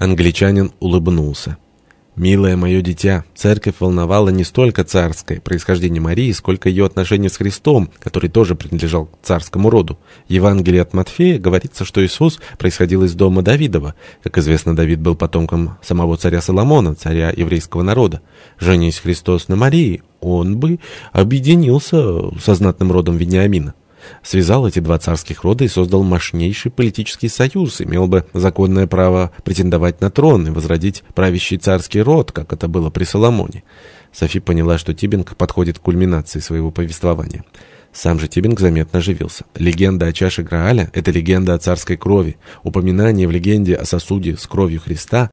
Англичанин улыбнулся. «Милое мое дитя, церковь волновала не столько царское происхождение Марии, сколько ее отношение с Христом, который тоже принадлежал к царскому роду. В Евангелии от Матфея говорится, что Иисус происходил из дома Давидова. Как известно, Давид был потомком самого царя Соломона, царя еврейского народа. Женись Христос на Марии, он бы объединился со знатным родом Вениамина связал эти два царских рода и создал мощнейший политический союз, имел бы законное право претендовать на трон и возродить правящий царский род, как это было при Соломоне. Софи поняла, что Тибинг подходит к кульминации своего повествования. Сам же Тибинг заметно оживился. Легенда о чаше Грааля — это легенда о царской крови. Упоминание в легенде о сосуде с кровью Христа